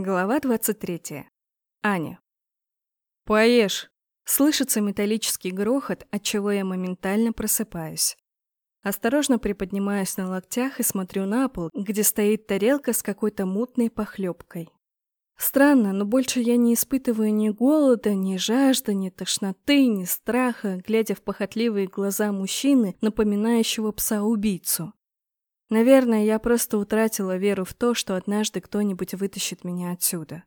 Глава 23. Аня. «Поешь!» Слышится металлический грохот, от чего я моментально просыпаюсь. Осторожно приподнимаюсь на локтях и смотрю на пол, где стоит тарелка с какой-то мутной похлебкой. Странно, но больше я не испытываю ни голода, ни жажды, ни тошноты, ни страха, глядя в похотливые глаза мужчины, напоминающего пса-убийцу. Наверное, я просто утратила веру в то, что однажды кто-нибудь вытащит меня отсюда.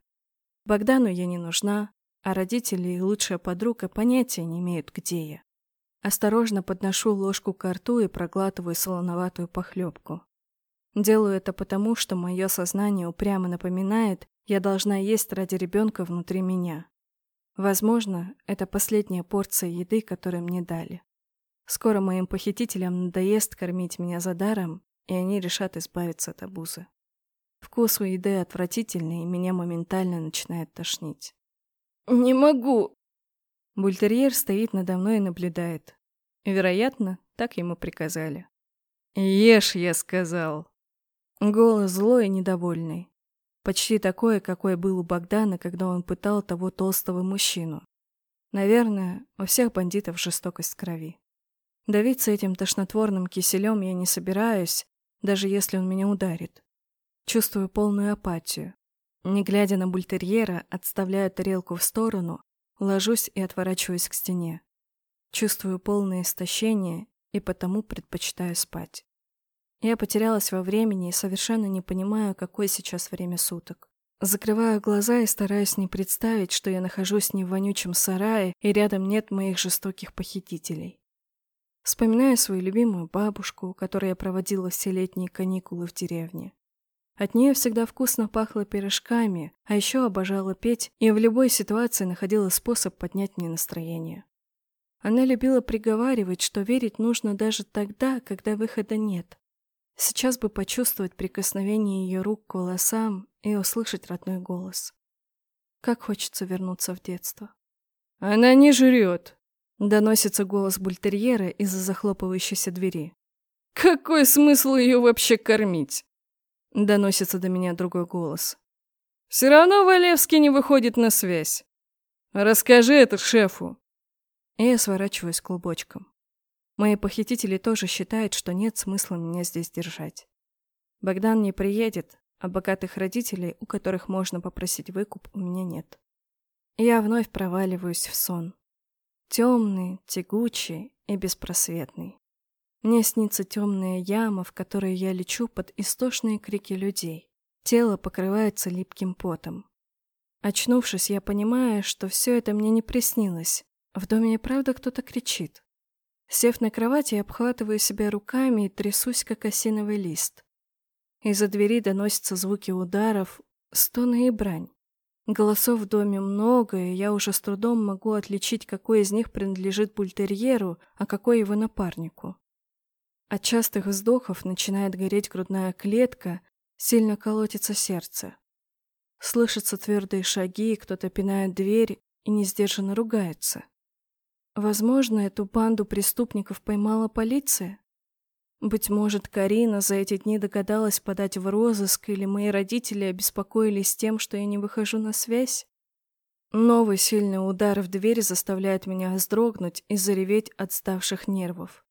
Богдану я не нужна, а родители и лучшая подруга понятия не имеют, где я. Осторожно подношу ложку к рту и проглатываю солоноватую похлебку. Делаю это потому, что мое сознание упрямо напоминает, я должна есть ради ребенка внутри меня. Возможно, это последняя порция еды, которую мне дали. Скоро моим похитителям надоест кормить меня за даром, и они решат избавиться от обузы. Вкус у еды отвратительный, и меня моментально начинает тошнить. «Не могу!» Бультерьер стоит надо мной и наблюдает. Вероятно, так ему приказали. «Ешь, я сказал!» Голос злой и недовольный. Почти такой, какой был у Богдана, когда он пытал того толстого мужчину. Наверное, у всех бандитов жестокость крови. Давиться этим тошнотворным киселем я не собираюсь, даже если он меня ударит. Чувствую полную апатию. Не глядя на бультерьера, отставляю тарелку в сторону, ложусь и отворачиваюсь к стене. Чувствую полное истощение и потому предпочитаю спать. Я потерялась во времени и совершенно не понимаю, какое сейчас время суток. Закрываю глаза и стараюсь не представить, что я нахожусь не в вонючем сарае и рядом нет моих жестоких похитителей. Вспоминаю свою любимую бабушку, которой я проводила все летние каникулы в деревне. От нее всегда вкусно пахло пирожками, а еще обожала петь и в любой ситуации находила способ поднять мне настроение. Она любила приговаривать, что верить нужно даже тогда, когда выхода нет. Сейчас бы почувствовать прикосновение ее рук к волосам и услышать родной голос. Как хочется вернуться в детство. «Она не жрет», Доносится голос бультерьера из-за захлопывающейся двери. «Какой смысл ее вообще кормить?» Доносится до меня другой голос. «Все равно Валевский не выходит на связь. Расскажи это шефу». И я сворачиваюсь клубочком. Мои похитители тоже считают, что нет смысла меня здесь держать. Богдан не приедет, а богатых родителей, у которых можно попросить выкуп, у меня нет. Я вновь проваливаюсь в сон. Темный, тягучий и беспросветный. Мне снится темная яма, в которой я лечу под истошные крики людей. Тело покрывается липким потом. Очнувшись, я понимаю, что все это мне не приснилось. В доме и правда кто-то кричит. Сев на кровати, я обхватываю себя руками и трясусь, как осиновый лист. Из-за двери доносятся звуки ударов, стоны и брань. Голосов в доме много, и я уже с трудом могу отличить, какой из них принадлежит бультерьеру, а какой его напарнику. От частых вздохов начинает гореть грудная клетка, сильно колотится сердце. Слышатся твердые шаги, кто-то пинает дверь и несдержанно ругается. Возможно, эту банду преступников поймала полиция? Быть может, Карина за эти дни догадалась подать в розыск, или мои родители обеспокоились тем, что я не выхожу на связь? Новый сильный удар в дверь заставляет меня вздрогнуть и зареветь от ставших нервов.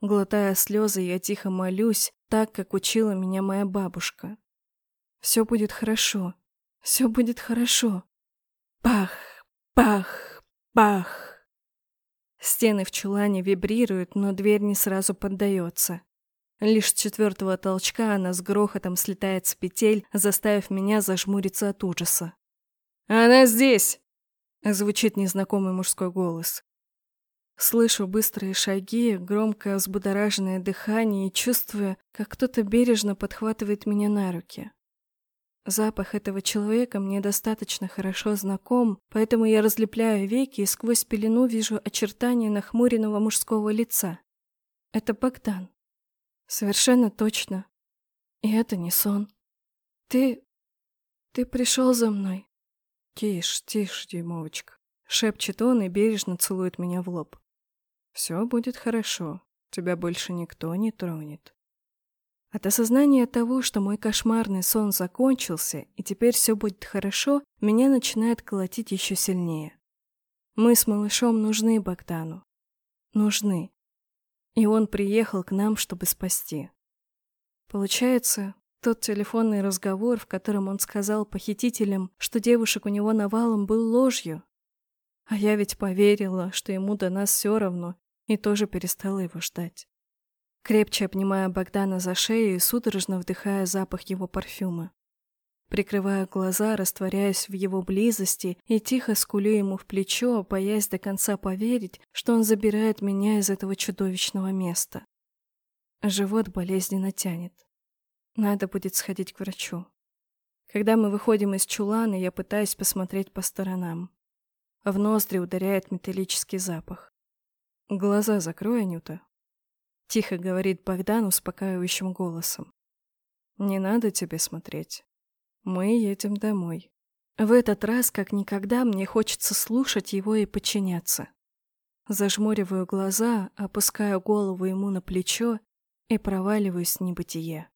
Глотая слезы, я тихо молюсь, так, как учила меня моя бабушка. Все будет хорошо. Все будет хорошо. Пах, пах, пах. Стены в чулане вибрируют, но дверь не сразу поддается. Лишь с четвертого толчка она с грохотом слетает с петель, заставив меня зажмуриться от ужаса. «Она здесь!» — звучит незнакомый мужской голос. Слышу быстрые шаги, громкое взбудораженное дыхание и чувствую, как кто-то бережно подхватывает меня на руки. Запах этого человека мне достаточно хорошо знаком, поэтому я разлепляю веки и сквозь пелену вижу очертания нахмуренного мужского лица. Это Богдан. Совершенно точно. И это не сон. Ты... ты пришел за мной. Тише, тише, Димовочка. Шепчет он и бережно целует меня в лоб. Все будет хорошо. Тебя больше никто не тронет. От осознания того, что мой кошмарный сон закончился и теперь все будет хорошо, меня начинает колотить еще сильнее. Мы с малышом нужны Богдану. Нужны. И он приехал к нам, чтобы спасти. Получается, тот телефонный разговор, в котором он сказал похитителям, что девушек у него навалом, был ложью. А я ведь поверила, что ему до нас все равно, и тоже перестала его ждать. Крепче обнимая Богдана за шею и судорожно вдыхая запах его парфюма. Прикрывая глаза, растворяясь в его близости и тихо скулю ему в плечо, боясь до конца поверить, что он забирает меня из этого чудовищного места. Живот болезненно тянет. Надо будет сходить к врачу. Когда мы выходим из чулана, я пытаюсь посмотреть по сторонам. В ноздри ударяет металлический запах. «Глаза закрой, Анюта», — тихо говорит Богдан успокаивающим голосом. «Не надо тебе смотреть. Мы едем домой». В этот раз, как никогда, мне хочется слушать его и подчиняться. Зажмуриваю глаза, опускаю голову ему на плечо и проваливаюсь в небытие.